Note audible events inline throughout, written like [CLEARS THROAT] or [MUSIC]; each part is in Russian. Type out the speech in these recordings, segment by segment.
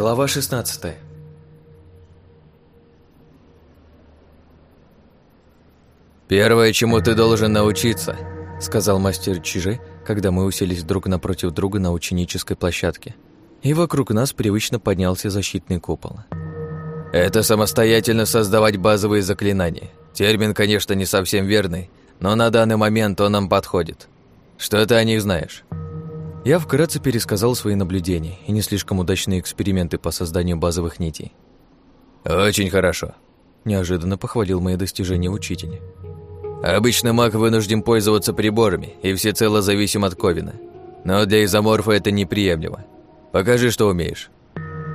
Глава 16 «Первое, чему ты должен научиться», — сказал мастер Чижи, когда мы уселись друг напротив друга на ученической площадке. И вокруг нас привычно поднялся защитный купол. «Это самостоятельно создавать базовые заклинания. Термин, конечно, не совсем верный, но на данный момент он нам подходит. Что ты о них знаешь?» Я вкратце пересказал свои наблюдения и не слишком удачные эксперименты по созданию базовых нитей. «Очень хорошо», – неожиданно похвалил мои достижения учителя. «Обычно маг вынужден пользоваться приборами и всецело зависим от Ковина. Но для изоморфа это неприемлемо. Покажи, что умеешь».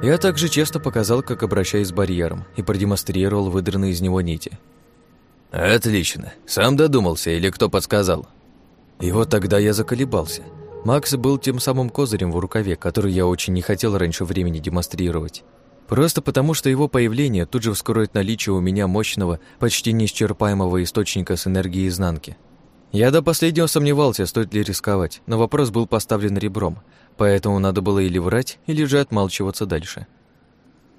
Я также честно показал, как обращаюсь с барьером, и продемонстрировал выдранные из него нити. «Отлично. Сам додумался или кто подсказал?» И вот тогда я заколебался – Макс был тем самым козырем в рукаве, который я очень не хотел раньше времени демонстрировать. Просто потому, что его появление тут же вскроет наличие у меня мощного, почти неисчерпаемого источника с энергией изнанки. Я до последнего сомневался, стоит ли рисковать, но вопрос был поставлен ребром, поэтому надо было или врать, или же отмалчиваться дальше.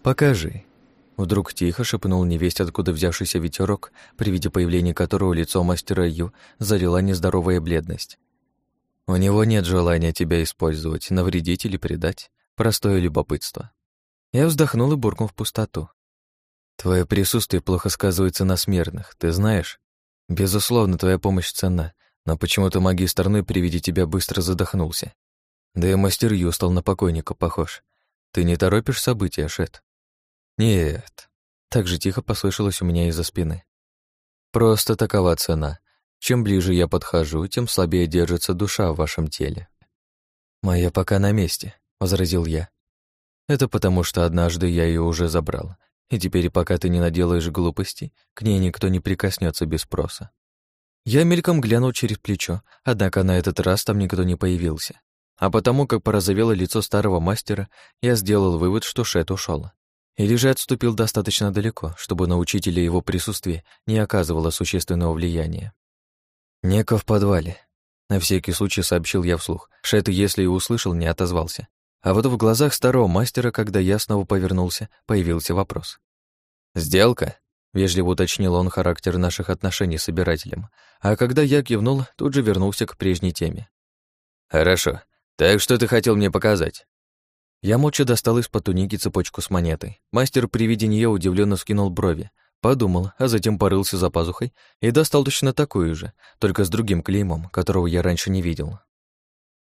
«Покажи». Вдруг тихо шепнул невесть, откуда взявшийся ветерок, при виде появления которого лицо мастера Ю залила нездоровая бледность. У него нет желания тебя использовать, навредить или предать. Простое любопытство. Я вздохнул и буркнул в пустоту. Твое присутствие плохо сказывается на смертных, ты знаешь? Безусловно, твоя помощь ценна, но почему-то магистр Ной при виде тебя быстро задохнулся. Да и мастер Ю стал на покойника похож. Ты не торопишь события, Шет? Нет. Так же тихо послышалось у меня из-за спины. Просто такова цена. Чем ближе я подхожу, тем слабее держится душа в вашем теле. «Моя пока на месте», — возразил я. «Это потому, что однажды я ее уже забрал, и теперь, пока ты не наделаешь глупостей, к ней никто не прикоснется без спроса». Я мельком глянул через плечо, однако на этот раз там никто не появился. А потому, как порозовело лицо старого мастера, я сделал вывод, что Шет ушел. Или же отступил достаточно далеко, чтобы на учителя его присутствие не оказывало существенного влияния. «Нека в подвале», — на всякий случай сообщил я вслух. Шет, если и услышал, не отозвался. А вот в глазах старого мастера, когда я снова повернулся, появился вопрос. «Сделка?» — вежливо уточнил он характер наших отношений с собирателем. А когда я кивнул, тут же вернулся к прежней теме. «Хорошо. Так что ты хотел мне показать?» Я молча достал из-под туники цепочку с монетой. Мастер при виде нее удивленно скинул брови, Подумал, а затем порылся за пазухой и достал точно такую же, только с другим клеймом, которого я раньше не видел.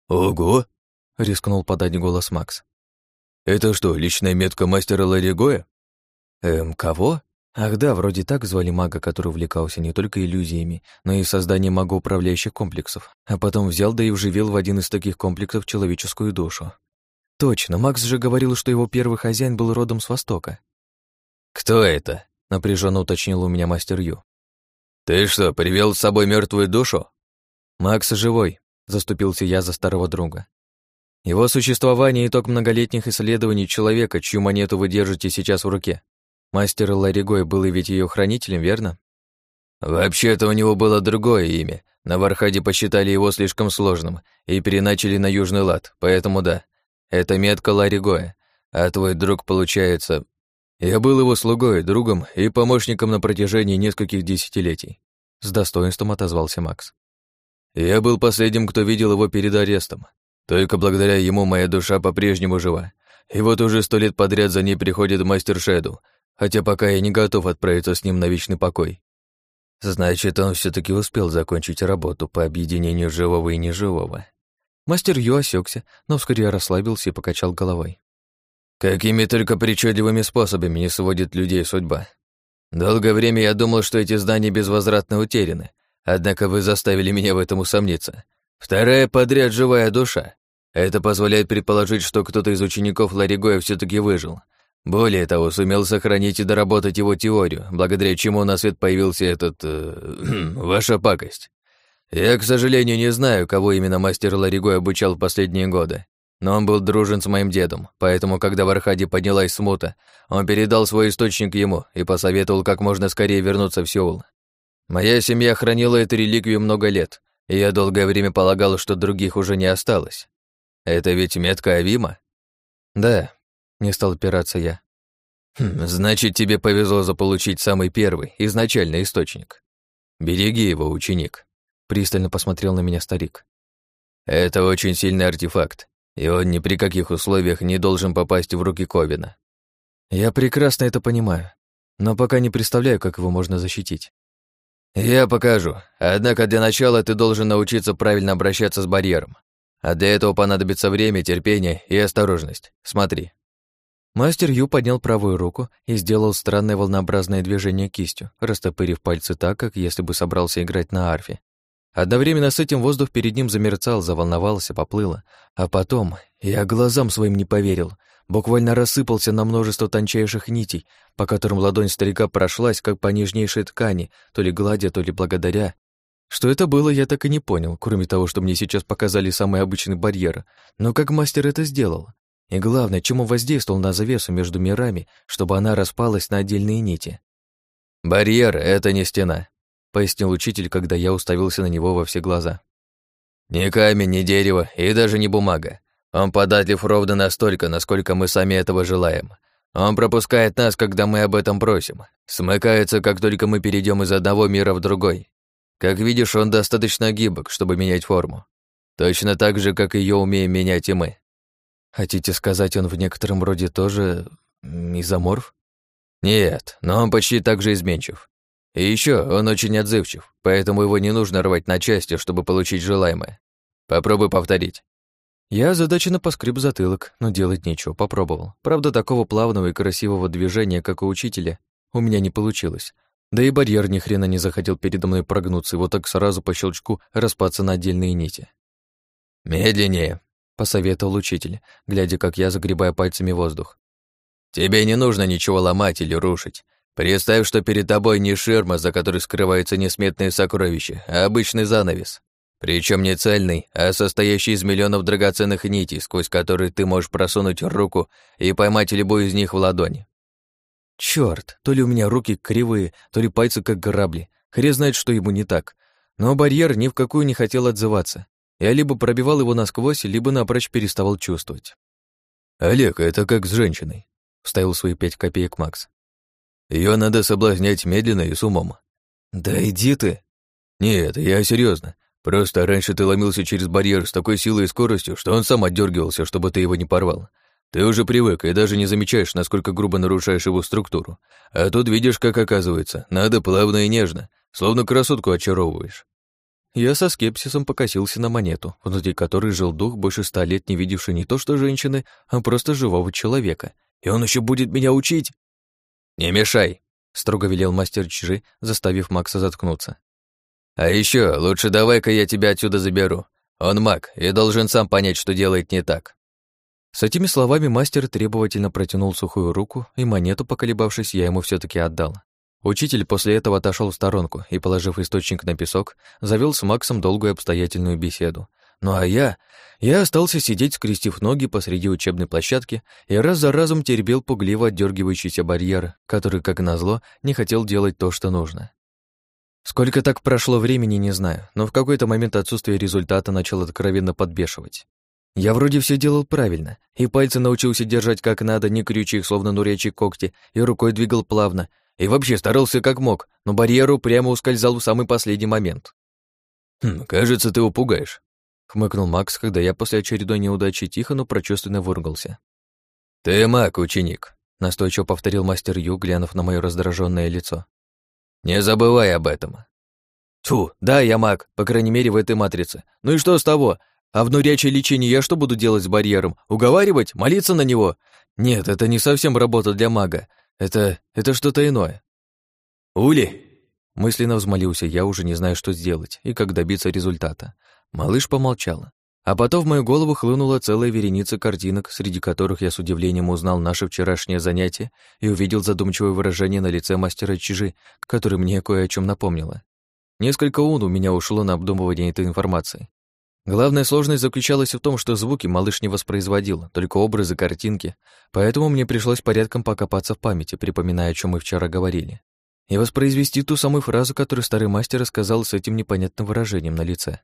«Ого!» — рискнул подать голос Макс. «Это что, личная метка мастера Ларигоя?» «Эм, кого?» Ах да, вроде так звали мага, который увлекался не только иллюзиями, но и созданием магоуправляющих комплексов, а потом взял да и вживил в один из таких комплексов человеческую душу. Точно, Макс же говорил, что его первый хозяин был родом с Востока. «Кто это?» Напряженно уточнил у меня мастер Ю. «Ты что, привел с собой мертвую душу?» «Макс живой», — заступился я за старого друга. «Его существование — итог многолетних исследований человека, чью монету вы держите сейчас в руке. Мастер Ларигой был и ведь ее хранителем, верно?» «Вообще-то у него было другое имя. На Вархаде посчитали его слишком сложным и переначали на Южный лад, поэтому да, это метка Ларигоя, а твой друг, получается, я был его слугой, другом и помощником на протяжении нескольких десятилетий. С достоинством отозвался Макс. Я был последним, кто видел его перед арестом. Только благодаря ему моя душа по-прежнему жива. И вот уже сто лет подряд за ней приходит мастер Шеду, хотя пока я не готов отправиться с ним на вечный покой. Значит, он все таки успел закончить работу по объединению живого и неживого. Мастер Ю осекся, но вскоре расслабился и покачал головой. Какими только причудливыми способами не сводит людей судьба. Долгое время я думал, что эти здания безвозвратно утеряны, однако вы заставили меня в этом усомниться. Вторая подряд живая душа. Это позволяет предположить, что кто-то из учеников Ларигоя все таки выжил. Более того, сумел сохранить и доработать его теорию, благодаря чему на свет появился этот... Э, [CLEARS THROAT] ваша пакость. Я, к сожалению, не знаю, кого именно мастер Ларигой обучал в последние годы, но он был дружен с моим дедом, поэтому, когда в Архаде поднялась смута, он передал свой источник ему и посоветовал как можно скорее вернуться в Сеул. Моя семья хранила эту реликвию много лет, и я долгое время полагал, что других уже не осталось. Это ведь метка Авима? Да, Не стал опираться я. Хм, значит, тебе повезло заполучить самый первый, изначальный источник. Береги его, ученик. Пристально посмотрел на меня старик. Это очень сильный артефакт, и он ни при каких условиях не должен попасть в руки Ковина. Я прекрасно это понимаю, но пока не представляю, как его можно защитить. Я покажу. Однако для начала ты должен научиться правильно обращаться с барьером. А для этого понадобится время, терпение и осторожность. Смотри. Мастер Ю поднял правую руку и сделал странное волнообразное движение кистью, растопырив пальцы так, как если бы собрался играть на арфе. Одновременно с этим воздух перед ним замерцал, заволновался, поплыло. А потом я глазам своим не поверил. Буквально рассыпался на множество тончайших нитей, по которым ладонь старика прошлась, как по нежнейшей ткани, то ли гладя, то ли благодаря. Что это было, я так и не понял, кроме того, что мне сейчас показали самый обычный барьер. Но как мастер это сделал? И главное, чему воздействовал на завесу между мирами, чтобы она распалась на отдельные нити. «Барьер — это не стена», — пояснил учитель, когда я уставился на него во все глаза. «Ни камень, ни дерево и даже не бумага. Он податлив ровно настолько, насколько мы сами этого желаем. Он пропускает нас, когда мы об этом просим. Смыкается, как только мы перейдем из одного мира в другой. Как видишь, он достаточно гибок, чтобы менять форму. Точно так же, как ее умеем менять и мы. Хотите сказать, он в некотором роде тоже изоморф? Нет, но он почти так же изменчив. И еще он очень отзывчив, поэтому его не нужно рвать на части, чтобы получить желаемое. Попробуй повторить. Я озадаченно поскреб затылок, но делать нечего, попробовал. Правда, такого плавного и красивого движения, как у учителя, у меня не получилось. Да и барьер ни хрена не захотел передо мной прогнуться, его так сразу по щелчку распаться на отдельные нити. «Медленнее», — посоветовал учитель, глядя, как я загребаю пальцами воздух. «Тебе не нужно ничего ломать или рушить. Представь, что перед тобой не ширма, за которой скрываются несметные сокровища, а обычный занавес. Причем не цельный, а состоящий из миллионов драгоценных нитей, сквозь которые ты можешь просунуть руку и поймать любую из них в ладони. Черт, то ли у меня руки кривые, то ли пальцы как грабли. Хрен знает, что ему не так. Но барьер ни в какую не хотел отзываться. Я либо пробивал его насквозь, либо напрочь переставал чувствовать. «Олег, это как с женщиной», — вставил свои пять копеек Макс. Ее надо соблазнять медленно и с умом». «Да иди ты!» «Нет, я серьезно. Просто раньше ты ломился через барьер с такой силой и скоростью, что он сам отдергивался, чтобы ты его не порвал. Ты уже привык и даже не замечаешь, насколько грубо нарушаешь его структуру. А тут видишь, как оказывается, надо плавно и нежно, словно красотку очаровываешь. Я со скепсисом покосился на монету, внутри которой жил дух, больше ста лет не видевший не то что женщины, а просто живого человека. И он еще будет меня учить? «Не мешай», — строго велел мастер Чжи, заставив Макса заткнуться. «А еще лучше давай-ка я тебя отсюда заберу. Он маг и должен сам понять, что делает не так». С этими словами мастер требовательно протянул сухую руку, и монету, поколебавшись, я ему все таки отдал. Учитель после этого отошел в сторонку и, положив источник на песок, завел с Максом долгую обстоятельную беседу. Ну а я... Я остался сидеть, скрестив ноги посреди учебной площадки и раз за разом теребел пугливо отдергивающийся барьер, который, как назло, не хотел делать то, что нужно. Сколько так прошло времени, не знаю, но в какой-то момент отсутствие результата начал откровенно подбешивать. Я вроде все делал правильно, и пальцы научился держать как надо, не крючи их, словно нурячие когти, и рукой двигал плавно, и вообще старался как мог, но барьеру прямо ускользал в самый последний момент. «Хм, кажется, ты его пугаешь», — хмыкнул Макс, когда я после очередной неудачи тихо, но прочувственно выругался. «Ты маг, ученик», — настойчиво повторил мастер Ю, глянув на мое раздраженное лицо. «Не забывай об этом». «Тьфу, да, я маг, по крайней мере, в этой матрице. Ну и что с того? А в нурячей лечении я что буду делать с барьером? Уговаривать? Молиться на него? Нет, это не совсем работа для мага. Это... это что-то иное. «Ули!» Мысленно взмолился я, уже не знаю, что сделать и как добиться результата. Малыш помолчала. А потом в мою голову хлынула целая вереница картинок, среди которых я с удивлением узнал наше вчерашнее занятие и увидел задумчивое выражение на лице мастера Чижи, который мне кое о чем напомнило. Несколько ун у меня ушло на обдумывание этой информации. Главная сложность заключалась в том, что звуки малыш не воспроизводил, только образы, картинки, поэтому мне пришлось порядком покопаться в памяти, припоминая, о чем мы вчера говорили, и воспроизвести ту самую фразу, которую старый мастер рассказал с этим непонятным выражением на лице.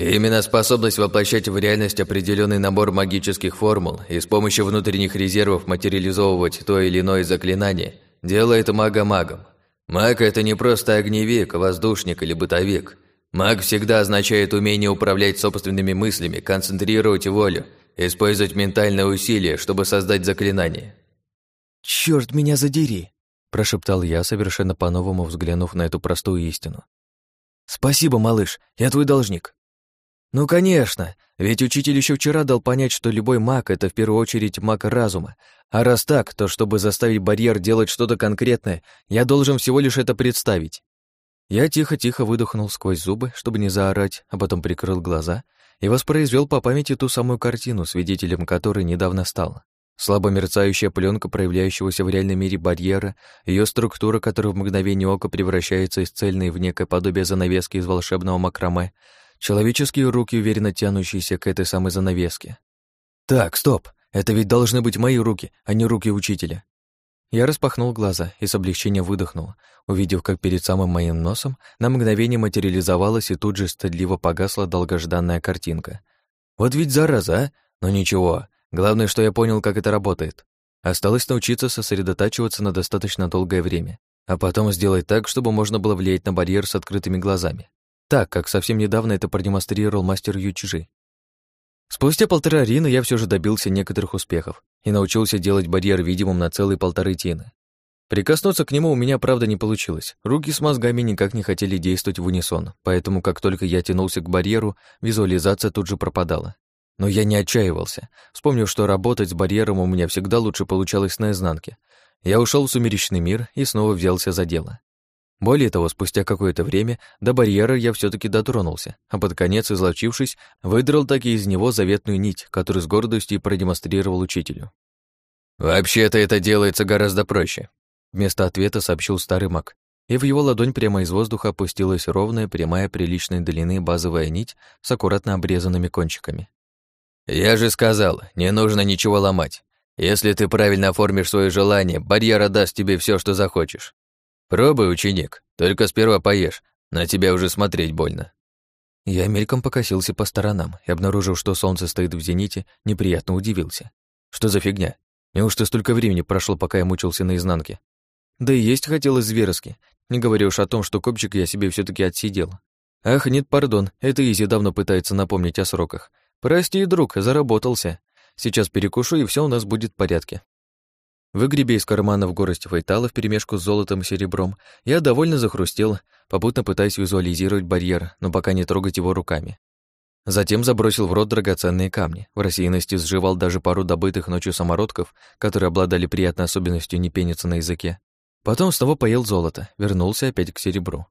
Именно способность воплощать в реальность определенный набор магических формул и с помощью внутренних резервов материализовывать то или иное заклинание делает мага магом. Маг – это не просто огневик, воздушник или бытовик. Маг всегда означает умение управлять собственными мыслями, концентрировать волю, использовать ментальное усилие, чтобы создать заклинание. «Чёрт меня задери!» – прошептал я, совершенно по-новому взглянув на эту простую истину. «Спасибо, малыш, я твой должник». «Ну, конечно, ведь учитель еще вчера дал понять, что любой маг — это в первую очередь маг разума. А раз так, то чтобы заставить барьер делать что-то конкретное, я должен всего лишь это представить». Я тихо-тихо выдохнул сквозь зубы, чтобы не заорать, а потом прикрыл глаза и воспроизвел по памяти ту самую картину, свидетелем которой недавно стал. Слабо мерцающая пленка проявляющегося в реальном мире барьера, ее структура, которая в мгновение ока превращается из цельной в некое подобие занавески из волшебного макраме, Человеческие руки, уверенно тянущиеся к этой самой занавеске. Так, стоп, это ведь должны быть мои руки, а не руки учителя. Я распахнул глаза и с облегчением выдохнул, увидев, как перед самым моим носом на мгновение материализовалась и тут же стыдливо погасла долгожданная картинка. Вот ведь зараза, а? Но ничего, главное, что я понял, как это работает. Осталось научиться сосредотачиваться на достаточно долгое время, а потом сделать так, чтобы можно было влиять на барьер с открытыми глазами так, как совсем недавно это продемонстрировал мастер Ючжи. Спустя полтора рина я все же добился некоторых успехов и научился делать барьер видимым на целые полторы тины. Прикоснуться к нему у меня, правда, не получилось. Руки с мозгами никак не хотели действовать в унисон, поэтому как только я тянулся к барьеру, визуализация тут же пропадала. Но я не отчаивался, вспомнив, что работать с барьером у меня всегда лучше получалось на изнанке. Я ушел в сумеречный мир и снова взялся за дело. Более того, спустя какое-то время до барьера я все таки дотронулся, а под конец, излочившись, выдрал таки из него заветную нить, которую с гордостью продемонстрировал учителю. «Вообще-то это делается гораздо проще», — вместо ответа сообщил старый маг, и в его ладонь прямо из воздуха опустилась ровная, прямая, приличной длины базовая нить с аккуратно обрезанными кончиками. «Я же сказал, не нужно ничего ломать. Если ты правильно оформишь свое желание, барьер даст тебе все, что захочешь. «Пробуй, ученик, только сперва поешь, на тебя уже смотреть больно». Я мельком покосился по сторонам и, обнаружив, что солнце стоит в зените, неприятно удивился. Что за фигня? Неужто столько времени прошло, пока я мучился наизнанке? Да и есть хотелось зверски, не говоря уж о том, что копчик я себе все таки отсидел. Ах, нет, пардон, это Изи давно пытается напомнить о сроках. Прости, друг, заработался. Сейчас перекушу, и все у нас будет в порядке. Выгребя из карманов горсть фейтала вперемешку с золотом и серебром, я довольно захрустел, попутно пытаясь визуализировать барьер, но пока не трогать его руками. Затем забросил в рот драгоценные камни. В рассеянности сживал даже пару добытых ночью самородков, которые обладали приятной особенностью не пениться на языке. Потом снова поел золото, вернулся опять к серебру.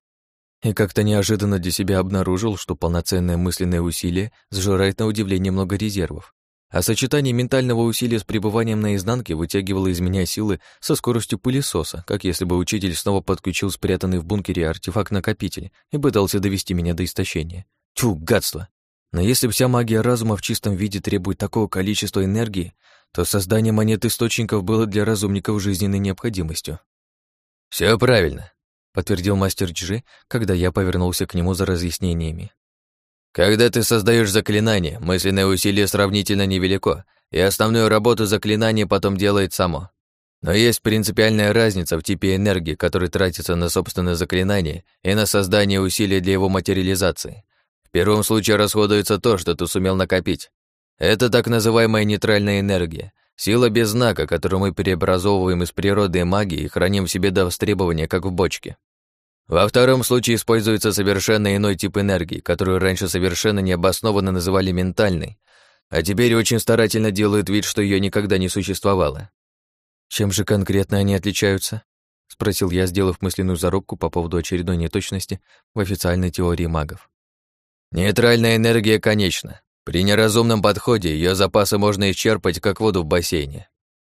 И как-то неожиданно для себя обнаружил, что полноценное мысленное усилие сжирает на удивление много резервов а сочетание ментального усилия с пребыванием на изнанке вытягивало из меня силы со скоростью пылесоса, как если бы учитель снова подключил спрятанный в бункере артефакт-накопитель и пытался довести меня до истощения. Тьфу, гадство! Но если вся магия разума в чистом виде требует такого количества энергии, то создание монет источников было для разумников жизненной необходимостью. Все правильно», — подтвердил мастер Джи, когда я повернулся к нему за разъяснениями. Когда ты создаешь заклинание, мысленное усилие сравнительно невелико, и основную работу заклинание потом делает само. Но есть принципиальная разница в типе энергии, которая тратится на собственное заклинание и на создание усилий для его материализации. В первом случае расходуется то, что ты сумел накопить. Это так называемая нейтральная энергия, сила без знака, которую мы преобразовываем из природы и магии и храним в себе до востребования, как в бочке. Во втором случае используется совершенно иной тип энергии, которую раньше совершенно необоснованно называли ментальной, а теперь очень старательно делают вид, что ее никогда не существовало. Чем же конкретно они отличаются? спросил я, сделав мысленную зарубку по поводу очередной неточности в официальной теории магов. Нейтральная энергия конечна. При неразумном подходе ее запасы можно исчерпать, как воду в бассейне.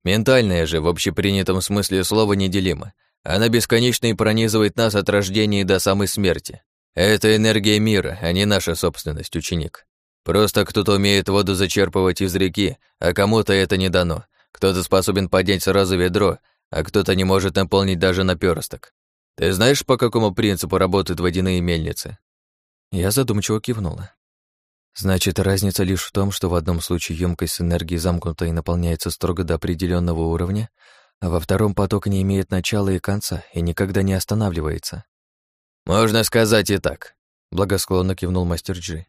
Ментальная же в общепринятом смысле слова неделима она бесконечно и пронизывает нас от рождения до самой смерти. Это энергия мира, а не наша собственность, ученик. Просто кто-то умеет воду зачерпывать из реки, а кому-то это не дано. Кто-то способен поднять сразу ведро, а кто-то не может наполнить даже наперсток. Ты знаешь, по какому принципу работают водяные мельницы? Я задумчиво кивнула. Значит, разница лишь в том, что в одном случае емкость энергии замкнута и наполняется строго до определенного уровня, а во втором поток не имеет начала и конца и никогда не останавливается. «Можно сказать и так», — благосклонно кивнул мастер Джи.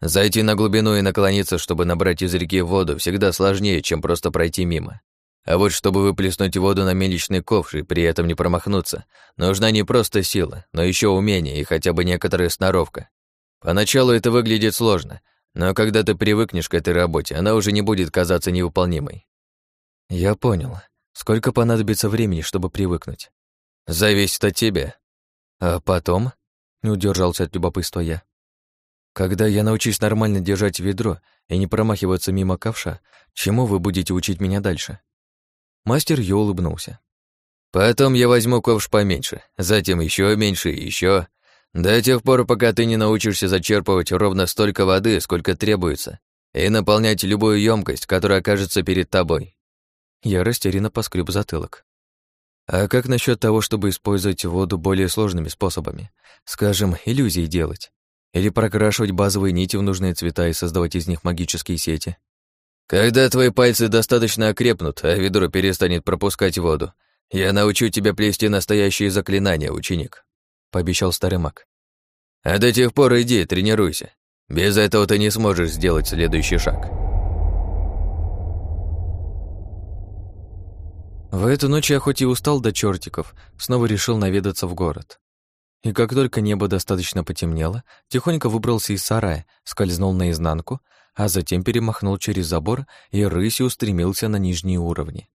«Зайти на глубину и наклониться, чтобы набрать из реки воду, всегда сложнее, чем просто пройти мимо. А вот чтобы выплеснуть воду на мельничный ковш и при этом не промахнуться, нужна не просто сила, но еще умение и хотя бы некоторая сноровка. Поначалу это выглядит сложно, но когда ты привыкнешь к этой работе, она уже не будет казаться невыполнимой. Я понял. Сколько понадобится времени, чтобы привыкнуть? Зависит от тебя. А потом? Не удержался от любопытства я. Когда я научусь нормально держать ведро и не промахиваться мимо ковша, чему вы будете учить меня дальше? Мастер Ю улыбнулся. Потом я возьму ковш поменьше, затем еще меньше и еще. До тех пор, пока ты не научишься зачерпывать ровно столько воды, сколько требуется, и наполнять любую емкость, которая окажется перед тобой. Я растерянно поскреб затылок. А как насчет того, чтобы использовать воду более сложными способами? Скажем, иллюзии делать? Или прокрашивать базовые нити в нужные цвета и создавать из них магические сети? Когда твои пальцы достаточно окрепнут, а ведро перестанет пропускать воду, я научу тебя плести настоящие заклинания, ученик», — пообещал старый маг. «А до тех пор иди, тренируйся. Без этого ты не сможешь сделать следующий шаг». В эту ночь я хоть и устал до чертиков, снова решил наведаться в город. И как только небо достаточно потемнело, тихонько выбрался из сарая, скользнул наизнанку, а затем перемахнул через забор и рысью устремился на нижние уровни.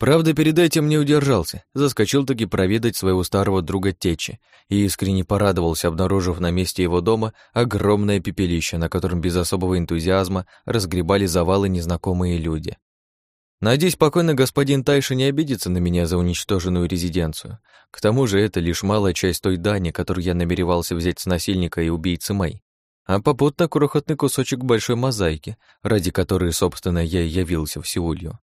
Правда, перед этим не удержался, заскочил таки проведать своего старого друга Течи и искренне порадовался, обнаружив на месте его дома огромное пепелище, на котором без особого энтузиазма разгребали завалы незнакомые люди. Надеюсь, покойный господин Тайша не обидится на меня за уничтоженную резиденцию. К тому же это лишь малая часть той дани, которую я намеревался взять с насильника и убийцы Мэй. А попутно крохотный кусочек большой мозаики, ради которой, собственно, я и явился в Сеулью.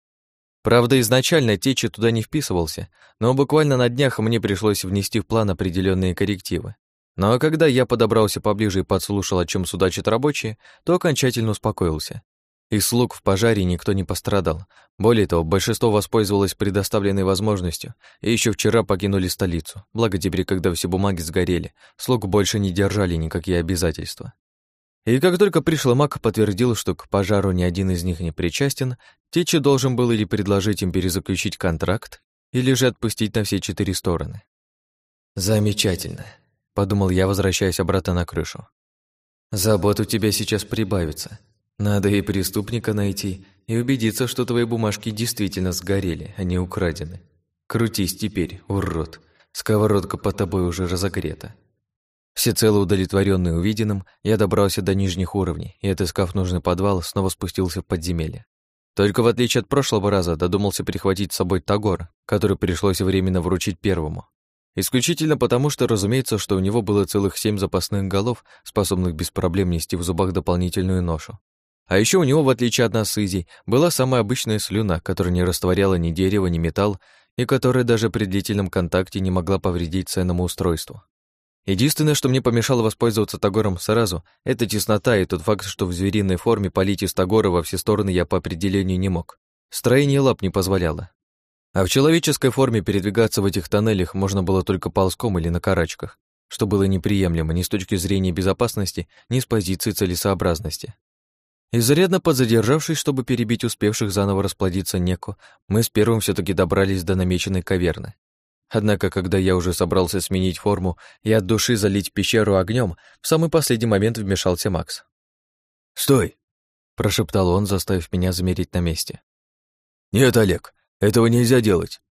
Правда, изначально Течи туда не вписывался, но буквально на днях мне пришлось внести в план определенные коррективы. Но когда я подобрался поближе и подслушал, о чем судачат рабочие, то окончательно успокоился. Из слуг в пожаре никто не пострадал. Более того, большинство воспользовалось предоставленной возможностью и еще вчера покинули столицу. Благо теперь, когда все бумаги сгорели, слуг больше не держали никакие обязательства. И как только пришла маг подтвердил, что к пожару ни один из них не причастен, Тичи должен был или предложить им перезаключить контракт, или же отпустить на все четыре стороны. «Замечательно», — подумал я, возвращаясь обратно на крышу. «Забот у тебя сейчас прибавится. Надо и преступника найти, и убедиться, что твои бумажки действительно сгорели, а не украдены. Крутись теперь, урод. Сковородка под тобой уже разогрета. Всецело удовлетворенный увиденным, я добрался до нижних уровней и, отыскав нужный подвал, снова спустился в подземелье. Только в отличие от прошлого раза, додумался перехватить с собой Тагор, который пришлось временно вручить первому. Исключительно потому, что, разумеется, что у него было целых семь запасных голов, способных без проблем нести в зубах дополнительную ношу. А еще у него, в отличие от нас Изи, была самая обычная слюна, которая не растворяла ни дерево, ни металл, и которая даже при длительном контакте не могла повредить ценному устройству. Единственное, что мне помешало воспользоваться Тагором сразу, это теснота и тот факт, что в звериной форме полить из Тагора во все стороны я по определению не мог. Строение лап не позволяло. А в человеческой форме передвигаться в этих тоннелях можно было только ползком или на карачках, что было неприемлемо ни с точки зрения безопасности, ни с позиции целесообразности. Изрядно подзадержавшись, чтобы перебить успевших заново расплодиться Неку, мы с первым все таки добрались до намеченной каверны. Однако, когда я уже собрался сменить форму и от души залить пещеру огнем, в самый последний момент вмешался Макс. «Стой!» — прошептал он, заставив меня замереть на месте. «Нет, Олег, этого нельзя делать».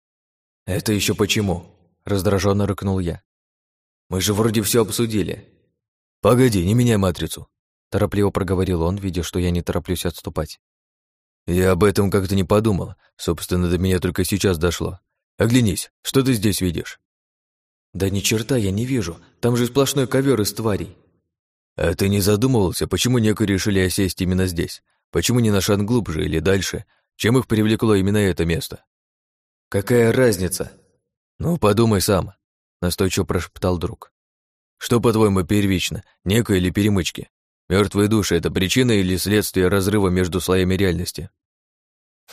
«Это еще почему?» — раздраженно рыкнул я. «Мы же вроде все обсудили». «Погоди, не меняй матрицу», Торопливо проговорил он, видя, что я не тороплюсь отступать. «Я об этом как-то не подумал. Собственно, до меня только сейчас дошло. Оглянись, что ты здесь видишь?» «Да ни черта я не вижу. Там же сплошной ковер из тварей». «А ты не задумывался, почему некои решили осесть именно здесь? Почему не на шаг глубже или дальше? Чем их привлекло именно это место?» «Какая разница?» «Ну, подумай сам», — настойчиво прошептал друг. «Что, по-твоему, первично, некое или перемычки? Мертвые души — это причина или следствие разрыва между слоями реальности?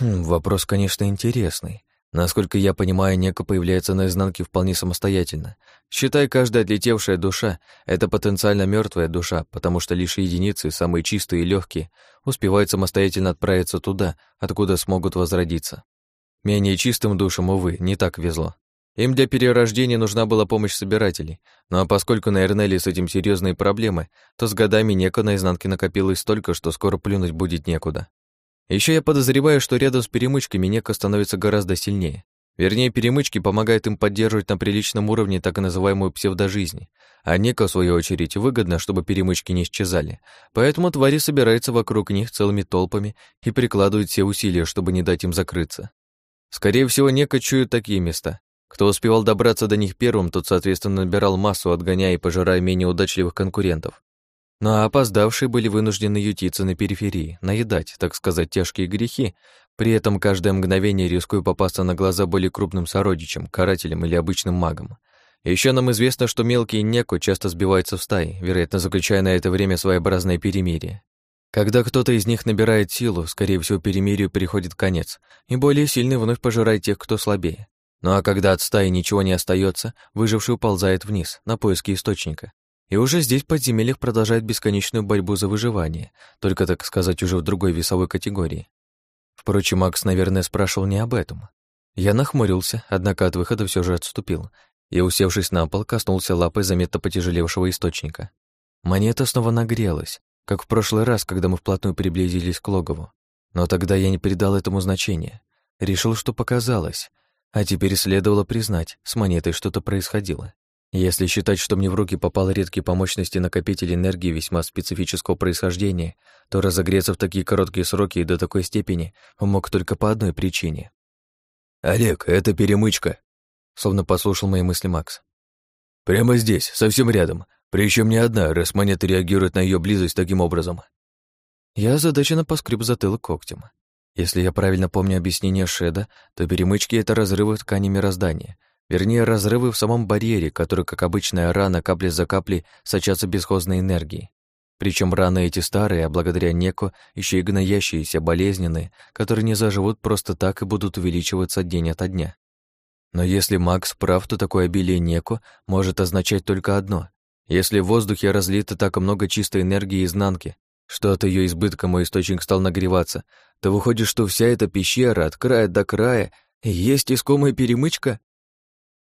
Хм, вопрос, конечно, интересный. Насколько я понимаю, Нека появляется на изнанке вполне самостоятельно. Считай, каждая отлетевшая душа — это потенциально мертвая душа, потому что лишь единицы, самые чистые и легкие, успевают самостоятельно отправиться туда, откуда смогут возродиться. Менее чистым душам, увы, не так везло. Им для перерождения нужна была помощь собирателей, ну а поскольку на Эрнеле с этим серьезные проблемы, то с годами Нека на изнанке накопилось столько, что скоро плюнуть будет некуда. Еще я подозреваю, что рядом с перемычками Нека становится гораздо сильнее. Вернее, перемычки помогают им поддерживать на приличном уровне так называемую псевдожизнь. А Нека, в свою очередь, выгодно, чтобы перемычки не исчезали. Поэтому твари собираются вокруг них целыми толпами и прикладывают все усилия, чтобы не дать им закрыться. Скорее всего, Нека чуют такие места. Кто успевал добраться до них первым, тот, соответственно, набирал массу, отгоняя и пожирая менее удачливых конкурентов. Ну а опоздавшие были вынуждены ютиться на периферии, наедать, так сказать, тяжкие грехи, при этом каждое мгновение рискуя попасться на глаза более крупным сородичам, карателям или обычным магам. Еще нам известно, что мелкие неко часто сбиваются в стаи, вероятно, заключая на это время своеобразное перемирие. Когда кто-то из них набирает силу, скорее всего, перемирию приходит конец, и более сильный вновь пожирает тех, кто слабее. Ну а когда от стаи ничего не остается, выживший уползает вниз, на поиски источника. И уже здесь в подземельях продолжает бесконечную борьбу за выживание, только, так сказать, уже в другой весовой категории. Впрочем, Макс, наверное, спрашивал не об этом. Я нахмурился, однако от выхода все же отступил, и, усевшись на пол, коснулся лапой заметно потяжелевшего источника. Монета снова нагрелась, как в прошлый раз, когда мы вплотную приблизились к логову. Но тогда я не придал этому значения. Решил, что показалось. А теперь следовало признать, с монетой что-то происходило. Если считать, что мне в руки попал редкий по мощности накопитель энергии весьма специфического происхождения, то разогреться в такие короткие сроки и до такой степени мог только по одной причине. «Олег, это перемычка», — словно послушал мои мысли Макс. «Прямо здесь, совсем рядом, причем не одна, раз монета реагирует на ее близость таким образом». Я озадаченно поскреб затылок когтем. Если я правильно помню объяснение Шеда, то перемычки — это разрывы ткани мироздания — Вернее, разрывы в самом барьере, который, как обычная рана, капля за каплей сочатся бесхозной энергией. Причем раны эти старые, а благодаря Неко еще и гноящиеся, болезненные, которые не заживут просто так и будут увеличиваться день ото дня. Но если Макс прав, то такое обилие Неко может означать только одно. Если в воздухе разлито так много чистой энергии изнанки, что от ее избытка мой источник стал нагреваться, то выходит, что вся эта пещера от края до края есть искомая перемычка?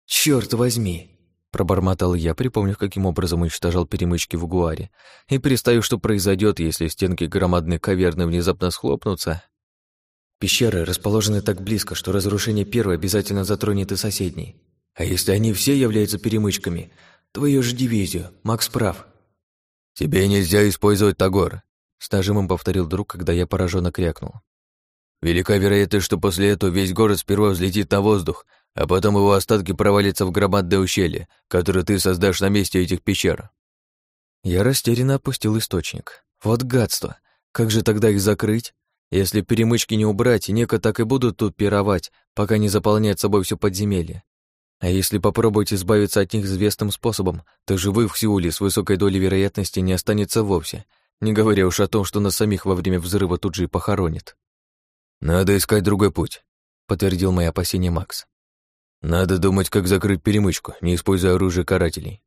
«Чёрт возьми!» Пробормотал я, припомнив, каким образом уничтожал перемычки в Гуаре, и представив, что произойдет, если стенки громадной каверны внезапно схлопнутся. Пещеры расположены так близко, что разрушение первой обязательно затронет и соседней. А если они все являются перемычками, твою же дивизию, Макс прав. «Тебе нельзя использовать Тагор», — с нажимом повторил друг, когда я пораженно крякнул. «Велика вероятность, что после этого весь город сперва взлетит на воздух, а потом его остатки провалятся в громадное ущелье, которое ты создашь на месте этих пещер». Я растерянно опустил источник. Вот гадство. Как же тогда их закрыть? Если перемычки не убрать, неко так и будут тут пировать, пока не заполняет собой все подземелье. А если попробовать избавиться от них известным способом, то живых в Сеуле с высокой долей вероятности не останется вовсе, не говоря уж о том, что нас самих во время взрыва тут же и похоронит. «Надо искать другой путь», — подтвердил мои опасения Макс. Надо думать, как закрыть перемычку, не используя оружие карателей.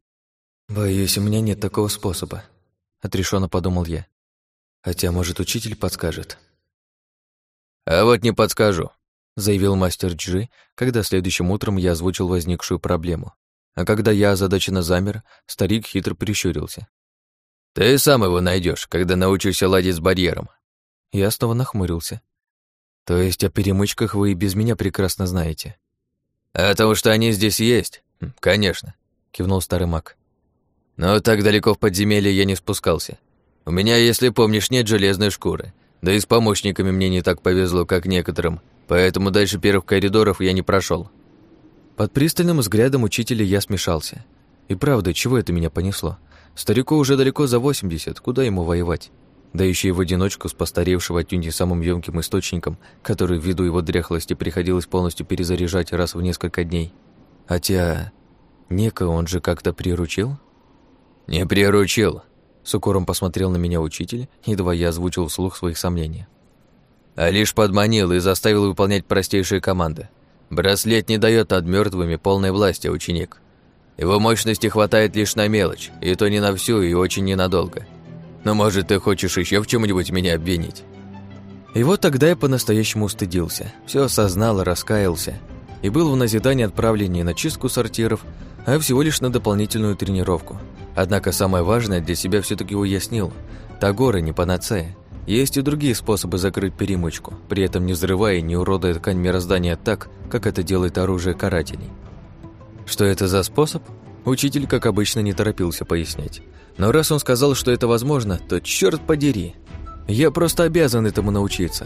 Боюсь, у меня нет такого способа, отрешенно подумал я. Хотя, может, учитель подскажет. А вот не подскажу, заявил мастер Джи, когда следующим утром я озвучил возникшую проблему. А когда я озадаченно замер, старик хитро прищурился. «Ты сам его найдешь, когда научишься ладить с барьером». Я снова нахмурился. «То есть о перемычках вы и без меня прекрасно знаете?» «А то, что они здесь есть, конечно», — кивнул старый маг. «Но так далеко в подземелье я не спускался. У меня, если помнишь, нет железной шкуры. Да и с помощниками мне не так повезло, как некоторым, поэтому дальше первых коридоров я не прошел. Под пристальным взглядом учителя я смешался. И правда, чего это меня понесло? Старику уже далеко за 80, куда ему воевать? да еще и в одиночку с постаревшего отнюдь самым емким источником, который ввиду его дряхлости приходилось полностью перезаряжать раз в несколько дней. Хотя... Нека он же как-то приручил? «Не приручил», — С укором посмотрел на меня учитель, едва я озвучил вслух своих сомнений. А лишь подманил и заставил выполнять простейшие команды. Браслет не дает над мертвыми полной власти, ученик. Его мощности хватает лишь на мелочь, и то не на всю, и очень ненадолго. Но, может, ты хочешь еще в чем-нибудь меня обвинить?» И вот тогда я по-настоящему устыдился, все осознал и раскаялся, и был в назидании отправлен не на чистку сортиров, а всего лишь на дополнительную тренировку. Однако самое важное для себя все таки уяснил – Тагоры не панацея. Есть и другие способы закрыть перемычку, при этом не взрывая и не уродуя ткань мироздания так, как это делает оружие карателей. Что это за способ? Учитель, как обычно, не торопился пояснять. Но раз он сказал, что это возможно, то черт подери. Я просто обязан этому научиться.